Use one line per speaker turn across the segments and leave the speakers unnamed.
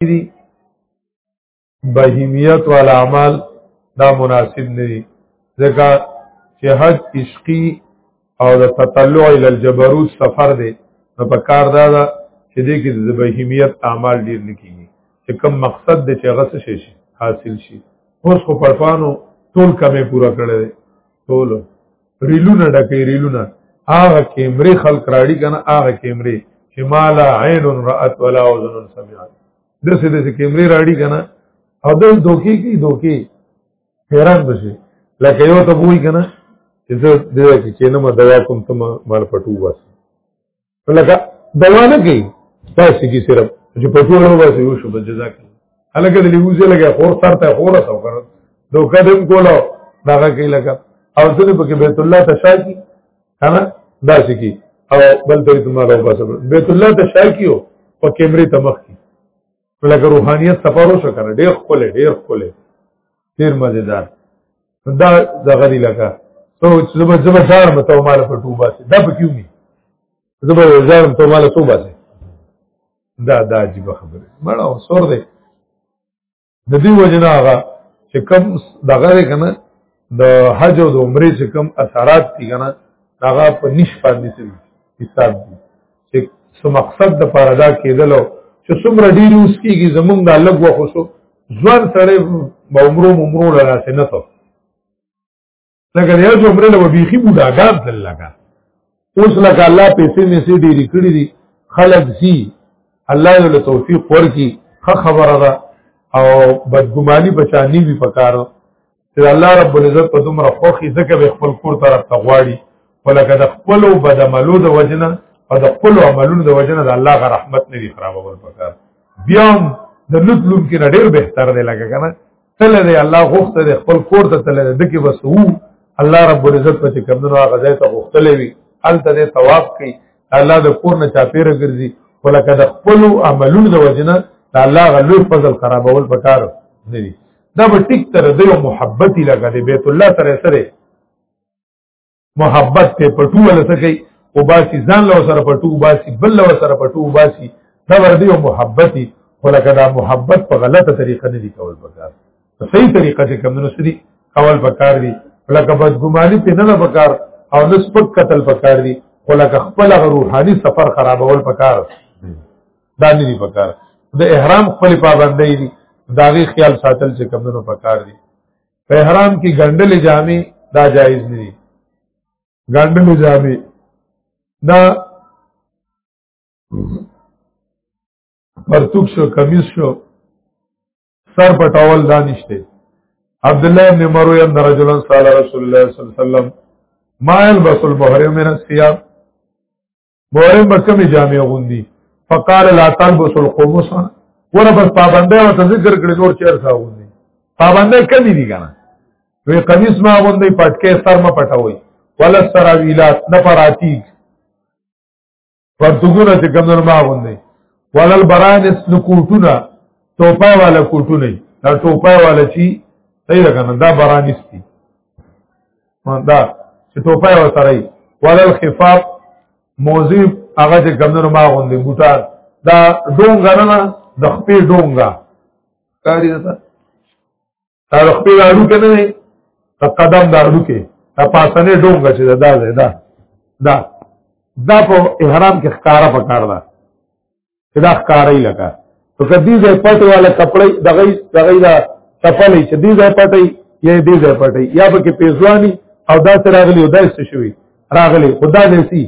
دي بهیمیت وال اعمال دا مناسب نه دي ځکه چې حج عشقي او د تطلع ال الجبروت سفر دی نو په کار دا ده چې دې کې د بهیمیت اعمال ډیر لکېږي چې کوم مقصد دی چې غس شي حاصل شي اوس خو پړفانو ټول کمې پورا کړې ټول ریلونه ډکې ریلونه هغه کیمرې خلک راړي کنه هغه کیمرې چې مالا عین رات ولا اذن سمعت دسه دسه کیمرې راړي کنه او دل دوکي کی دوکي حیران بشي لکه یو ته وای کنه چې زه دې کې چې نه ما دوا کوم ته مال پټو واسه لکه دوانه کې تاسو کې صرف چې په ټول ورځ واسي وشو په جزاک الګ دې وزه لګه خور سر ته خور سو کړ دوه قدم کولو داګه کې لګه او ځنه په کې بیت الله تشاکی کنه داسې کی او بل ته تمہارا وباسه بیت الله تشاکی او په کیمرې تمخ کی لکه روحانيت سفر وشو کنه ډېر خپل ډېر خپل ډېر مزیدار دا دغه دی لکه ته زبر زبر ځار مته مال په ټوبه سي دا په کیو می زبر ځار مته مال ټوبه سي دا دا عجیب خبره مړه سور دی د دې وجنه هغه چې کم دغه کنه د حج او د عمرې چې کوم اثرات دي کنه هغه په نش باندې سي حساب دي چې څه مقصد د پاره دا کېدل چې څومره ډیر اوس کېږي زمونږ د لګ وخو شو ځوان سره به عمرو عمرو لراسه نه ته لکه یو چې عمرې له بيخي بوډاګان تل لګا اوس لکه الله پیسې مې سي ډېری کړې دي خلک سي الله یې له توفیق ورکي خه خبره ده او بدګماني بچانی وی پکاره چې الله رب العزت په دومره خوخي ځکه به خپل کور طرف ته غواړي ولکه د خپل او بد عملو د وجنه او د خپل عملونو د وجنه د الله غ رحمت نه دی خرابول پکار بیا د لطلوم کې ډېر بهتر دی لکه کنه تل دی الله غوښته دی خپل کور ته تل دی دکې بس وو الله رب العزت په کومنو هغه ځای ته غوښتلې وي الته دې ثواب کوي الله د کور نه چاپیره ګرځي ولکه د خپل عملونو د وجنه د الله غ لوی فضل خرابول پکار نه دی دا به ټیک تر دې محبت لګا دی بیت الله سره سره محبت ته پټو لسکی او باسی ځان له سره پټو باسی بل له سره پټو باسی دا ور دې محبتي ولکه دا محبت په غلطه طریقه نه دی کول پکار په صحیح طریقه چې کوم نو سړي کول پکار دی ولکه بدګماني په نه پکار او نسبت قتل پکار دی ولکه خپل روحاني سفر خرابول پکار دا نه دی پکار د احرام خپل پابندۍ دي دا غي خیال ساتل چې کمونو پکار دي په احرام کې ګندل جامې دا جایز نه دي ګندل جامې دا پرتوک شو کمیس شو سر پټاول دا نشته عبد الله ابن مروي ان رجلا سال رسول الله صلی الله علیه وسلم ما يلبس المحرم من الثياب مورم بکم جامع غوندي فقال لا تلبس القمص ور بس پابندې او ذکر کړي نور چیر څه غوندي پابندې کمی دي کنه وی قمیص ما غوندي پټکې سر ما پټوي ولا سراویلات نه پراتی پرتګونه چې کمنر ما غوندي ولا البرانس نکوټونه ټوپای والا کوټونه دا ټوپای والا چی صحیح ده کنه دا برانس دي دا چې ټوپه یې ورسره وي ولا الخفاف موضوع هغه چې کمنو ما غوندې بوټان دا ډونګه نه نه د خپې ډونګه کاری ده دا د خپې اړو کې نه دی د قدم د اړو کې د پاسنې ډونګه چې دا ده دا دا دا په احرام کې ښکارا پکار ده دا ښکارای لکه په کدی ځای پټ والا کپړې دغه دغه دا تپلې چې دې ځای پټې یا دې ځای پټې یا به کې پیزوانی او دا سره راغلی او دا څه شوی راغلی خدا دې سي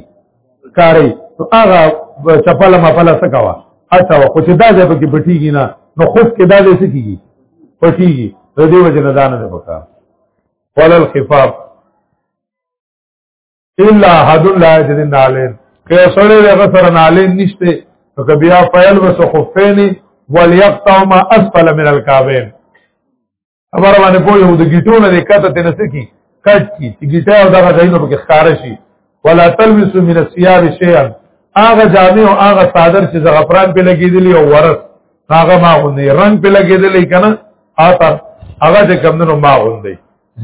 کاری نو هغه چپاله مپاله څه کاوه اچھا خو چې دا ځای پکې پټیږي نه نو خوف کې دا دې څه کیږي پټیږي د دې وجه نه دانه ده پکا ولل خفاف الا احد لا يجد النعلين که سره دغه سره نعلين نشته که بیا فعل وس خفين وليقطع ما اسفل من الكعبين خبر باندې په یو د گیټونه د کته ته نسکی کټ کی چې گیټه او دغه ځایونه په ښکار شي ولا تلبسوا من الثياب شيئا هغه جامع او هغه صادر چې زغفران په لګیدلی او ورث هغه ما غوندي رنگ په لګیدلی کنه اثر هغه چې کمندونو ما غوندي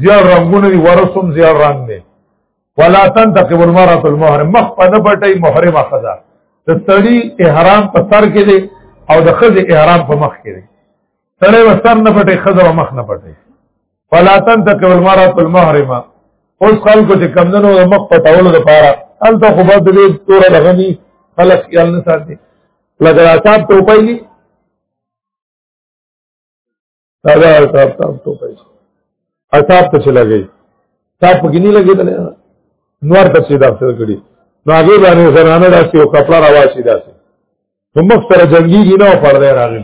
زیار رنگونه دی ورسوم زیار رنگ دی ولا تنتقب المرأة المحرم مخ په نه پټي محرمه خدا د سړی احرام په سر کې دی او د خزه احرام په مخ کې دی سړی وسر نه پټي خزه مخ نه پټي ولا تنتقب المرأة المحرمه اوس خلکو چې کمندونو د مخ په تاولو لپاره الته خو به د دې تور لغني خلک یې نه ساتي لګا صاحب ته وپایلی دا دا تاب تاب تو پیسې اتاب ته چلا گئی تاب پکې نه لګې دلې نور ته چې دا څه کړی نو هغه باندې زنانه داسې او کپڑا راواشي داسې نو مخ سره جنگي نه او پردې راغلی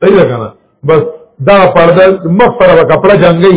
صحیح ده کنه بس دا پرده مخ سره کپڑا جنگي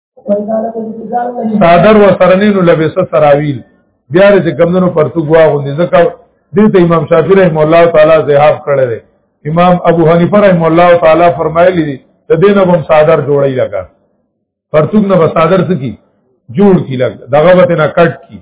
صادر و سرنین لبس سراویل بیا چې کمندونو پرتګ واغوندي ځکه دې ته امام شافعي رحم الله تعالی زهاب کړی دی امام ابو حنیفه رحم الله تعالی فرمایلی دی ته دې نه هم صادر جوړی لگا پرتګ نه صادر سکی جوړ کی لګ دغه وته نه کټ کی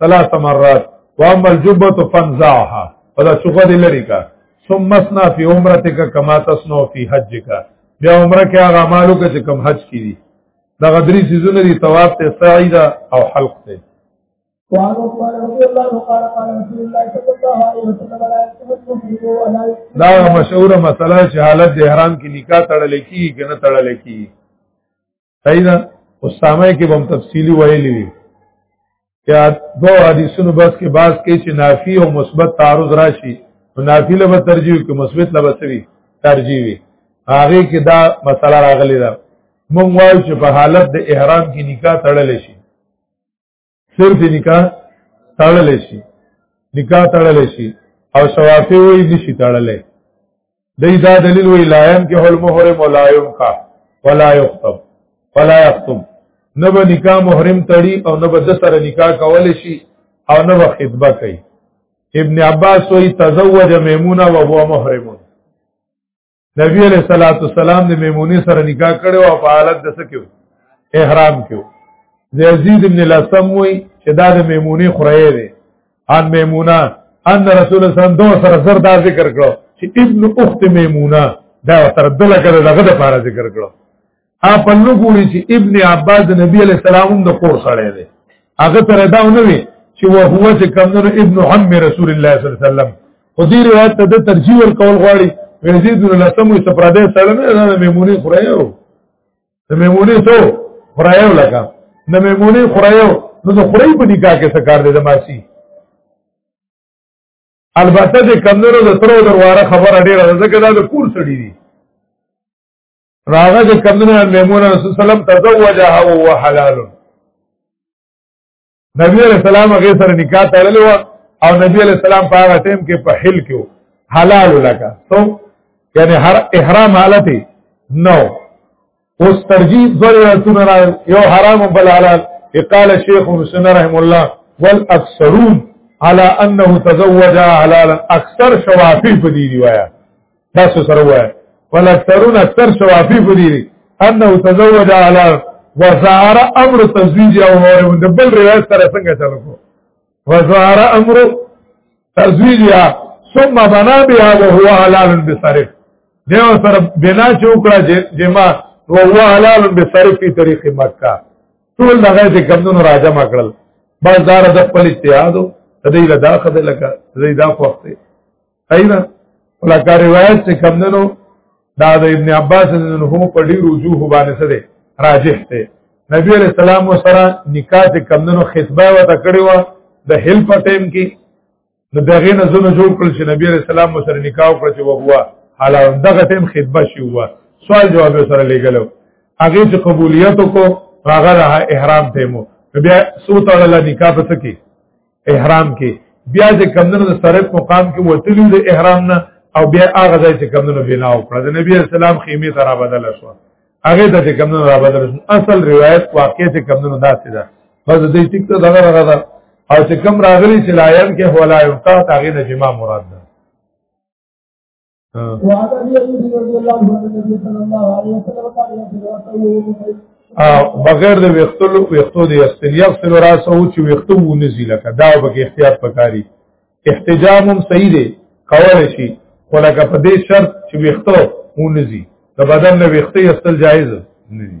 ثلاث مرات واما الجبه فنزعها فلا شغل دې لري کا ثم اسنا فی عمرتک کما تسنو فی حجک بیا عمره کې هغه مالو کې کم حج کړي دا غدری سيزونه دي طواف ته سعی دا او حلق ته
وعن عثمان رضي الله عنه قال قال رسول الله صلى الله عليه وسلم لا يتمسك ولا
دا مشهور مسله چې حالت د احرام کې نکاح تړل کیږي کنه تړل کیږي صحیح ده اسامه کې هم تفصیلی ویلی وی یا دو حدیثونو بس کې باز کې چې نافی او مثبت تعارض راشي نافی له ترجیح کې مثبت له بسوي ترجیح وی هغه کې دا مسله راغلی ده مونږ وایو چې په حالت د احرام کې نکاح تړل شي صرف نکاح تړل شي نکاح تړل شي او شوافی وی نشي تړل دی دا دلیل وی لایم کې هل محرم ولا ينقع ولا يخطب ولا يخطب نه به نکاح محرم تړي او نه به د سره نکاح کول شي او نه به خطبه کوي ابن عباس وی تزوج میمونه وهو محرمون نبی علیہ الصلوۃ والسلام د میمونی سره نکاح کړو او په حالت د سکیو احرام کیو یزید ابن الاسم وی چې دا د میمونی خړې دی ان میمونه ان رسول الله صلی الله علیه وسلم سره دا ذکر کړو چې ابن اخت میمونه دا سره دلګه دغه د پاره ذکر کړو اپل نو ګوري چې ابن عباس د نبی علی السلام د کور سره دی هغه تر دا نه وی چې وو هو چې کمنو ابن عم رسول الله صلی الله علیه وسلم خو دې روایت ته د ترجیح ور کول غواړي یزید بن لسم او سپراده سره نه د میمونی خورایو د میمونی سو خورایو لکه د میمونی خورایو نو د خورای په نکاح کې څه کار دی د ماسی البته د کمنو د تر درواره خبره ډیره ده ځکه دا د کور سړی دی راغه چې کمنه میمونه رسول سلام تزوجها وهو حلال نبی علیہ السلام هغه سره نکاح تړلې و او نبی علیہ السلام په هغه ټیم کې په حل کې حلال لکه سو یعنی هر احرام حالت نو اوس ترجیح ځل رسول یو حرام بل حلال قال الشيخ حسن رحم الله والاكثرون على انه تزوج حلالا اکثر شوافی په دې روایت تاسو سره وای ولا اکثرون اکثر شوافی فدی انه تزوج على وزار امر تزویج او مور د بل روایت سره څنګه چلو کو وزار امر تزویج یا ثم بنا بها وهو حلال بصرف دیو سره بنا چې وکړه جما وهو حلال بصرف په طریق مکه ټول دغه دې کمونو راځه ما کړل بازار د خپل اتحادو تدې له داخله لکه تدې دا وخت صحیح ده ولکه روایت چې کم دنو دا د ابن عباس عنه په ډیر وجوه باندې څه دی راجح دی نبی علیہ السلام سره نکاح چې کم دنو خطبه وته کړی و د هیل په ټیم کې نو دغه نه زونه جوړ کړل چې نبی علیہ السلام سره نکاح وکړ چې وغوا حالا دغه ټیم خطبه شي و سوال جواب سره لګلو هغه چې قبولیت کو هغه احرام ته مو بیا سو تعالی نکاح پس کی احرام کې بیا چې کمندونو د سره مقام کې وتلی د احرام نه او بیا هغه ځای چې کمندونو بنا وکړه د نبی اسلام خیمه ته را بدل شو هغه ته چې کمندونو را بدل شو اصل روایت واقع چې کمندونو داسې ده بس دې ټیک ته دغه راغله او چې کم راغلی چې لایم کې هولایم تا هغه د جما مراد ده
وعن ابي ايوب رضي الله عنه ان النبي صلى الله عليه وسلم قال يا
سيدي بغیر د ویختلو ویختو د استلیا سره راسو چې ویختو ونزي لکه دا به احتیاط پکاري احتجام هم صحیح دی کول شي خو لکه په دې شرط چې ویختو ونزي د بدن نه ویختي استل جایز نه دي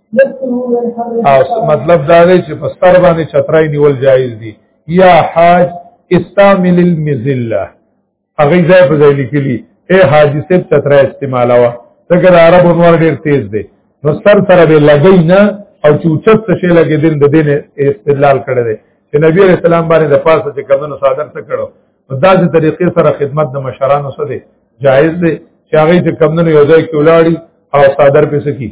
او مطلب دا دی چې په ستر باندې چترای نیول جایز دي یا حاج استعمل المذله هغه ځای په ځای لیکلی اے حاج صاحب چترای استعمالوا څنګه د عرب انوار ډیر تیز دی نو سر سره به لګی نه او چې اوچت څه شي لګی دین د دین استدلال کړی دی چې نبی علیہ السلام باندې د پاسه چې کمنو صادر څه کړو دا چې طریقې سره خدمت د مشرانو سره جایز دی چې هغه چې کمنو یو ځای کې ولاړی او صادر پې سکی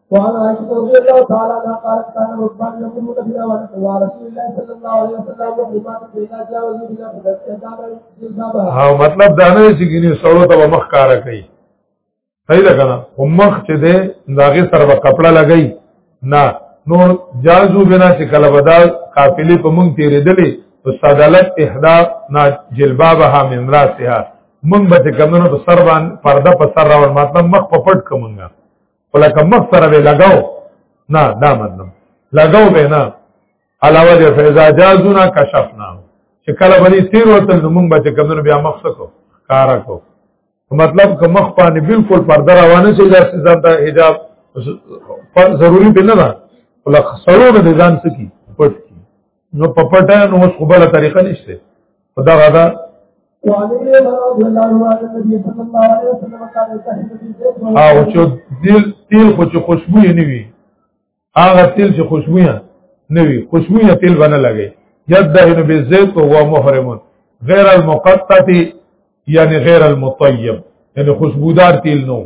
وعن عائشة رضي الله تعالى عنها قالت كان عثمان يقول نبينا ورسول الله صلى الله عليه وسلم وحيمان فإذا جاء وزير الله
فدرسنا او مطلب دا نه چې ګینه سره ته مخ کار کوي صحیح ده کنه مخ چې ده داغه سره په کپڑا لګی نه نو جازو بنا چې کله بدا قافلې په مونږ تیرې دلې تو صدالت احدا نا جلبابها من راسها مونږ به کمنو په سر باندې پرده په سر راول مطلب مخ په پټ کومنګا ولکه مخ سره به لګاو نه دا مطلب لګاو به نه علاوه دې فیضا جازونا کشفنا چې کله باندې تیر وته زمونږ بچ کمنو بیا مخ سکو کارا کو مطلب که مخ باندې بالکل پرده روانه شي دا ځان ته حجاب ضروری به نه ده ولکه سرور دې ځان سکی پټ نو په پټه نو اوس خو بل طریقه نشته خدا غدا او چې تیل تیل خو چې خوشبو یې نه وي هغه تیل چې خوشبو یې نه وي خوشبو یې تیل باندې لګي یدهن بالزيت وهو محرم غیر المقطع یعنی غیر المطیب یعنی خوشبودار تیل نو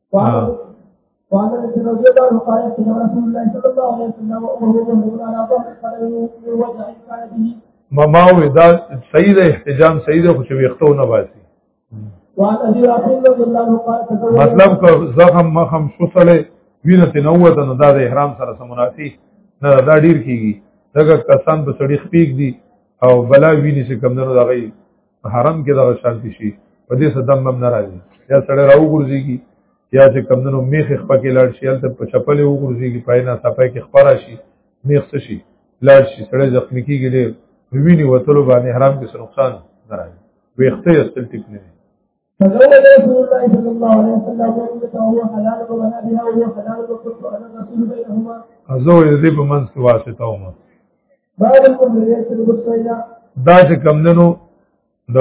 وعن انس رضي الله عنه قال قيل رسول الله صلى الله عليه وسلم وهو مهمل على ظهر قدمه من وجع كان به
مما وی دا صحیح ده احتجام صحیح ده خو چې ویختو نه باسي
وعن ابي رافع رضي الله عنه قال تزوج
مطلب که زخم مخم شوسله وینه ته نو وته نو دا د احرام سره سموناسي نه دا ډیر کیږي دغه کسان په سړی خپیګ دي او بلا ویني چې کم نه راغی حرم کې دغه شانتی شي په دې صدم هم ناراضي یا سړی راو ګرځيږي یا چې کمندونو میخ خپل کې لاړ شي هلته په چپلې وګرځيږي پای نه صفای کې خبره شي میخ څه شي لاړ شي سړی زخمی کېږي ډېر ویني وتلو باندې حرام کې نقصان ناراضي ویخته یې ستل ټیک نه
فقال رسول الله صلى الله عليه وسلم ومنك وهو حلال وبنى بها وهو حلال وكنت انا الرسول بينهما
ازو دې په منځ کې واسطه ومه
بعد المدريات البصيره
دا چې کمندنو د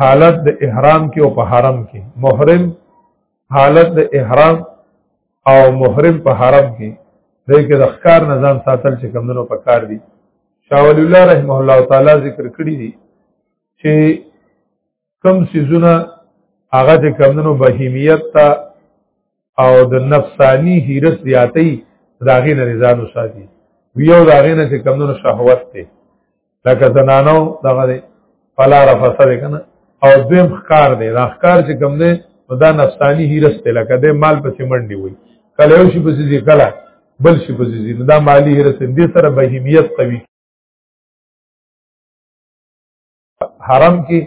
حالت د احرام کې او په حرم کې محرم حالت د احرام او محرم په حرم کې دې کې د ښکار نظام ساتل چې کمندنو په کار دي شاول الله رحمه الله تعالی ذکر کړی دي چې کم سیزونه هغه چې کمونو بهیمیت ته او د نفسانی هیرس زیاتی داغې نه رضانو ساتي ویو داغې نه چې کمونو شهوت ته لکه زنانو دغه دی فلا رفسه دی کنه او دویم خکار دی دا خکار چې کم دی دا نفسانی هیرس ته لکه د مال پسې منډي وي کله یو شي پسې ځي کله بل شي پسې ځي دا مالی هیرس دې سره بهیمیت قوي حرم کې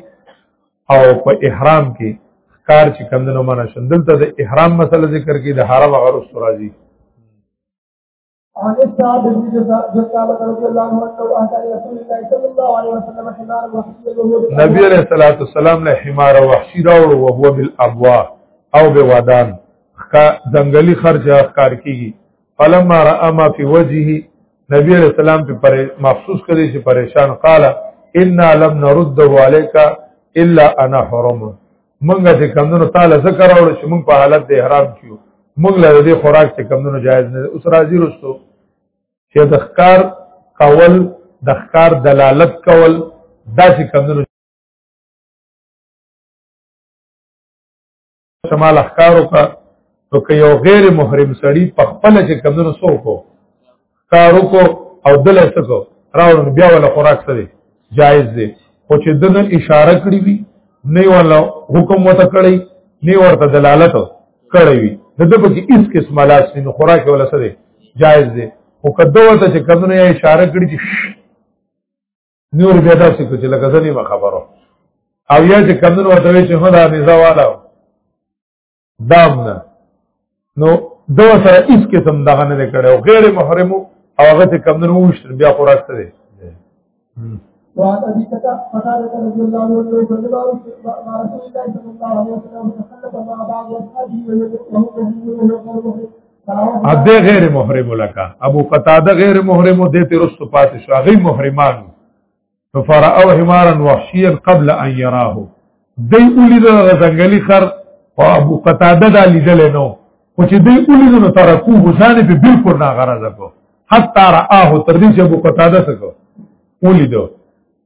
او په احرام کې کار چې کمندونو معنا شندل ته د احرام مسله ذکر کې د حرم غرس راځي
عن السعد بن جثامة رضي الله عنه أنه أهدى لرسول الله صلى الله عليه وسلم حمارا وحشيا وهو
نبي عليه الصلاة والسلام له حمار وحشي راوړ او هو بالابوا او بوادان ځنګلي خرچه ښکار کیږي فلما را ما في وجهه نبی علیہ السلام په پر مخصوص کړي چې پریشان قال ان لم نرد عليك الا انا حرم منګه چې کمونو تعالی ذکر راوړ چې مونږ په حالت د احرام کیو مونږ له دې خوراک چې کمونو جایز نه اوس راځي رسو چې د ښکار کول د ښکار دلالت کول دا چې کمونو شمال اخکارو کا نو که یو غیر محرم سړی په خپل چې کمونو سو کو کارو کو او دل سکو راوړ بیا ولا خوراک سره جایز دی خو چې دنه اشاره کړی وي نه ولا حکم وته کړی نه ورته دلالت کړی وي د دې په کې اس قسم لاس نه خوراک ولا سره جایز دی او کدو ته چې کمونو یې اشاره کړی چې نور بیا داسې کو چې لکه ځنې ما خبرو او یا چې کمنو ورته وی چې هو دا نزا والا دام نه نو دو سره هیڅ قسم دغه نه کړو غیر محرم او هغه چې کمنو وشتر بیا خو راځته دي
وعن ابي قتاده رضي الله عنه انه صلى الله عليه وسلم مع رسول الله صلى الله عليه وسلم تخلف مع بعض اصحابه وهو يحمل وهو غير محرم
اده غیر محرم لکا ابو قتاده غیر محرم دې ته رستو پاتې شو هغه محرمان ففرأوا حمارا وحشيا قبل ان يراه دې اولی د زنګلی خر او ابو قتاده دا لیدل نو خو چې دې اولی نو ترکو حسین په بالکل ناغره ځکو حتی رآه تر دې چې ابو قتاده څخه اولی دو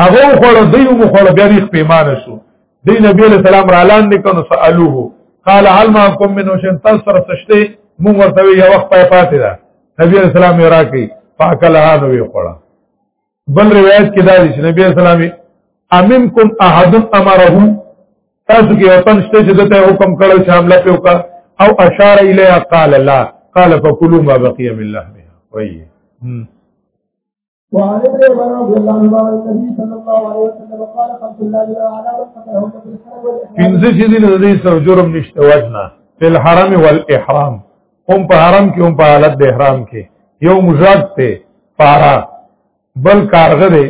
هغه خوړ دی یو خوړ بیا ریخ پیمانه شو دی نبی علیہ السلام را اعلان نکنو سالوه قال هل ما کوم منو شن تاسو سره سشته مونږ ورته یو وخت پای پاتې ده نبی علیہ السلام یې راکې فاکل هانو یې خوړ بل روایت کې دا دی چې نبی علیہ السلام امنکم احد امره تاسو کې وطن شته چې دته حکم کړو چې حمله په وکا او اشار الیه قال لا قال فكلوا ما بقي من لحمها وایي
وعن ابن عمر رضي الله عنهما عن النبي صلى الله عليه وسلم قال خمس الله جل وعلا من قتلهن في الحرم والاحرام
پنځه چې دین د دې سره جرم نشته وجنا په الحرم والاحرام هم په حرم کې هم په حالت د احرام کې یو مجاد ته پارا بل کارغه دی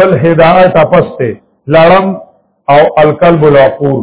بل هدایت اپس ته لړم او الکلب العقور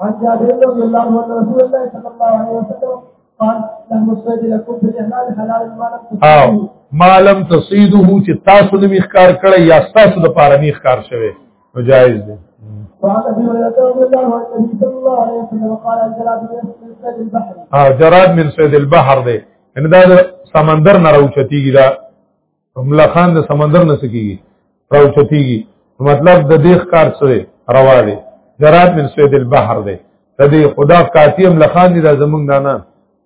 عن جابر رضي الله عنه ان رسول الله صلى الله عليه وسلم قال لهم الصيد لكم في الاحلال حلال ما لم تصيدوا
ما لم تصيده چې تاسو نه مخکار کړی یا تاسو د پاره نه مخکار شوی نو جایز دی اه جراد من سید البحر دی ان دا سمندر نه راوچتیږي دا ملا خان د سمندر نه سکیږي راو چتیږي مطلب د دې ښکار سره روا دی جرات من سوید البحر دی د دې خدا کاتیم لخان دي د زمونږ نه نه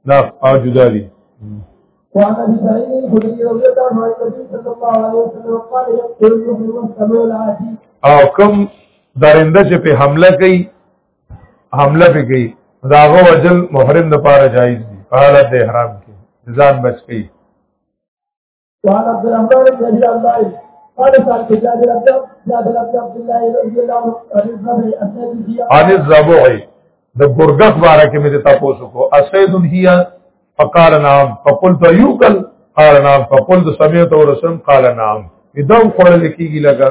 دا او جدا دي
وعن ابي سعيد الخدري رضي الله عنه عن النبي صلى الله عليه وسلم قال يقتل يحيي والسماء العادي
او کوم درنده چې په حمله کوي حمله به کوي داغه وجل محرم د پاره جایز دي حالت د احرام کې ځان بچ کوي
وعن عبد الرحمن بن ابي الله قال سعد بن جابر جابر بن عبد الله رضي الله عنه عن
الزبعي د ګرګخ باره کې مې تاسو کو اسید هي فقال نعم فقلت يوكل قال نعم فقلت سمعت ورسم قال نعم اذا قرل کیږي لگا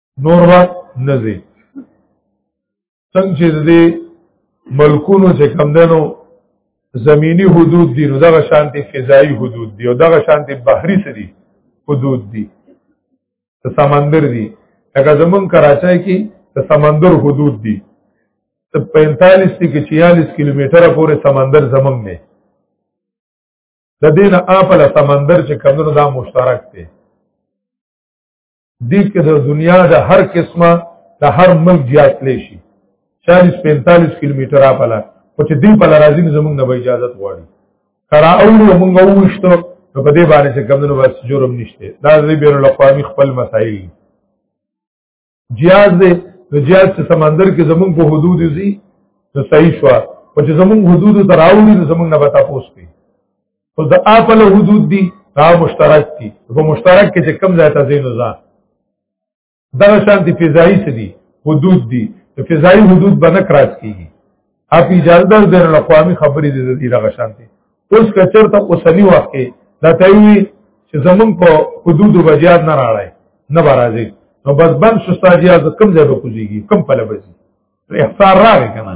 نور به نه ځي څنګه چې دې ملکونو چې کم دنو زمینی حدود دي نو دغه شانتي فضایی حدود دي او دغه شانتي بحری سری حدود دي ته سمندر دي لکه زمون کراچۍ کې ته سمندر حدود دي ته 45 تی کې 46 کیلومتره پورې سمندر زمون نه د دینه اپل سمندر چې کمونو دا مشترک دی دې کې د دنیا د هر قسمه د هر ملک زیات لشي 40 45 کیلومتر اپلا خو چې دې په لارازي زمونږ نه اجازه غواړي کرا او موږ وښته نو په دې باندې چې کمونو بس جرم نشته دا دې بیر الاقوامی خپل مسائل جیاز دې نو جیاز چې سمندر کې زمونږ په حدود دي نو صحیح شو او چې زمونږ حدود تراوړي نو زمونږ نه به تاسو پوښتنه خو د اپل حدود دي دا مشترک دي په مشترک کې چې کم ځای ته زینو ځا دا شانتي فضایي څه دي حدود دي د فضایي حدود باندې کراس کیږي اپ اجازه در بین الاقوامي خبرې دي د دې رغ شانتي اوس کچر ته اوسنی وخت کې دا تایوي چې زمون په حدود بجیاد نه راړای نه برازي نو بس بند شستا جیاد کم ځای به کوزيږي کم پله بزي احصار راغی کنه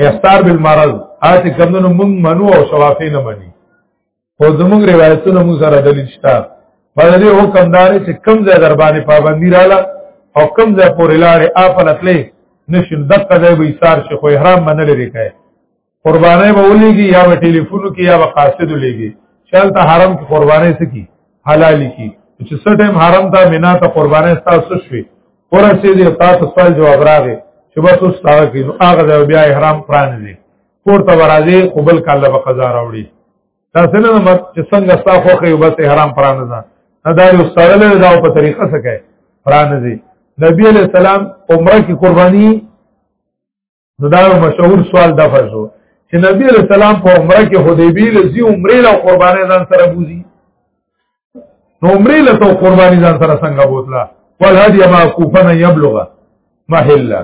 احصار بالمرض آتی کمدنو مونږ منو او شوافی نه منی خو زمونږ روایتونه مونږ سره دلیل شته په دې حکم دار چې کم ځای در باندې پابندی رااله او کم ځای پورې لارې آپل اتلې نشل دقه ځای به ایثار شي خو احرام منل لري کوي قربانای به ولېږي یا به ټلیفون کې یا به قاصد ولېږي چلته حرم کې قربانای سکی حلالي کی چې سټیم حرم ته مینا ته قربانای تاسو شوي ورسې دې تا ته سوال جواب راغی چې بس اوس تا کې نو هغه ځای بیا احرام پران دي پور ته ورازي قبول کاله به قضا راوړي تاسو نه مر چې څنګه ستا خو خو بس احرام پران نه نه دا یو سره له دا په طریقه سره کوي پران دي نبی علیہ السلام عمره کی قربانی نو دا مشهور سوال دفع شو چې نبی علیہ السلام په عمره کې حدیبی لزی عمره له قربانې ځان سره بوزي نو عمره له تو قربانې ځان سره څنګه بوتلا ول هدی ما کوفن یبلغ محله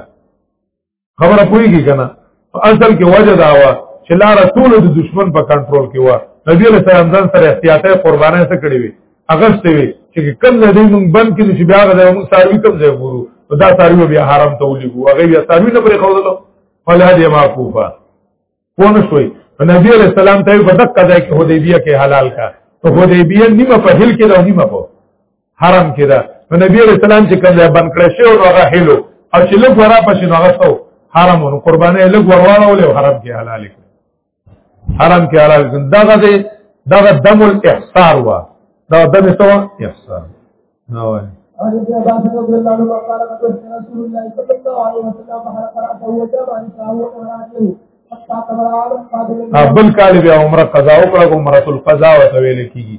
خبره پوریږي کنه اصل کې وجه دا و چې لا رسول د دشمن په کنټرول کې و نبی علیہ السلام ځان سره احتیاطه قربانې سره کړې وي اغسته وي چې کم نه دی مونږ بند کړي چې بیا غواړو مونږ ساروي کم ځای ګورو دا ساروي بیا حرام ته ولي وو هغه بیا ساروي نه پرې خوله ولا دې معفوفه پونه شوي نبی علیہ السلام ته په دک ځای کې حدیبیه کې حلال کا ته حدیبیه نیمه په هل کې دا نیمه په حرام کې دا نبی علیہ السلام چې کم ځای بند کړی شو هغه هلو او چې لږ ورا پښې نو هغه حرام ورو قربانې لږ ورواړو له حرام کې حلال کړ حرم کې حلال کړ دغه دې دغه دم الاحصار وا دا دم سو احصار نه وای
عن ابن عباس رضي الله عنه قال قد رسول الله صلى الله عليه وسلم فحلق راسه وجاب عن ساهو وراته
بل کال بیا عمره قضا وکړه عمره القضا وتویل کیږي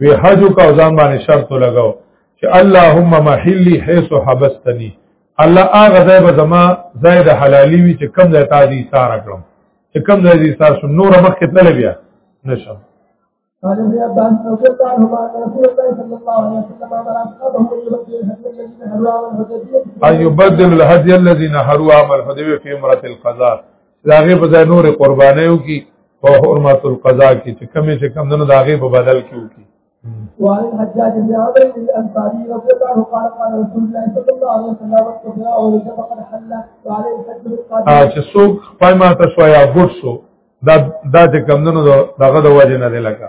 وی حج کا ځان باندې شرط لګاو چې اللهم محلی حيث حبستني الله هغه ځای به زما ځای د حلالي وي چې کم ځای ته دي سار کړم چې کم ځای دي سار شم نور مخ کې تل بیا نشم
قال ابن عباس رضي الله عنهما ان رسول الله صلى الله عليه وسلم امر اصحابه ان يبدلوا الهدي الذي
نهروا عام الهدي في امره القضاء داغه په ځای نور قربانیو کی او حرمت القضاء کی چې کمی چې کم دنو داغه په بدل کیو کی
وعن الحجاج بن عمرو الانصاري رضي الله عنه قال قال رسول الله صلى الله عليه وسلم وقفنا او رجب قد حل وعليه الحج بالقادم اه
چې څوک پای ما تاسو یا ګوټ سو دا دا چې کم دنو دغه د وجه نه لګا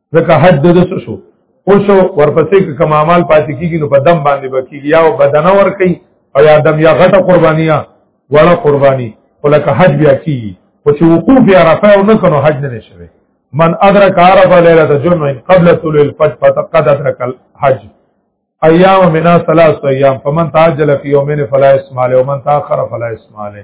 ځکه حج د دسو شو او شو ورپسې کوم عمل پاتې کیږي نو په دم باندې بکیږي یا بدن ور کوي او یا دم یا غټه قربانیا وړه قربانی ولکه حج بیا کیږي او چې وقوف عرفه او نه کنو حج نه شوي من ادرک عرفه ليله الجمعه قبل طلوع الفجر فقد ادرک الحج ایام منا ثلاث ایام فمن تعجل فی یومین فلا اسم علی ومن تاخر فلا اسم علی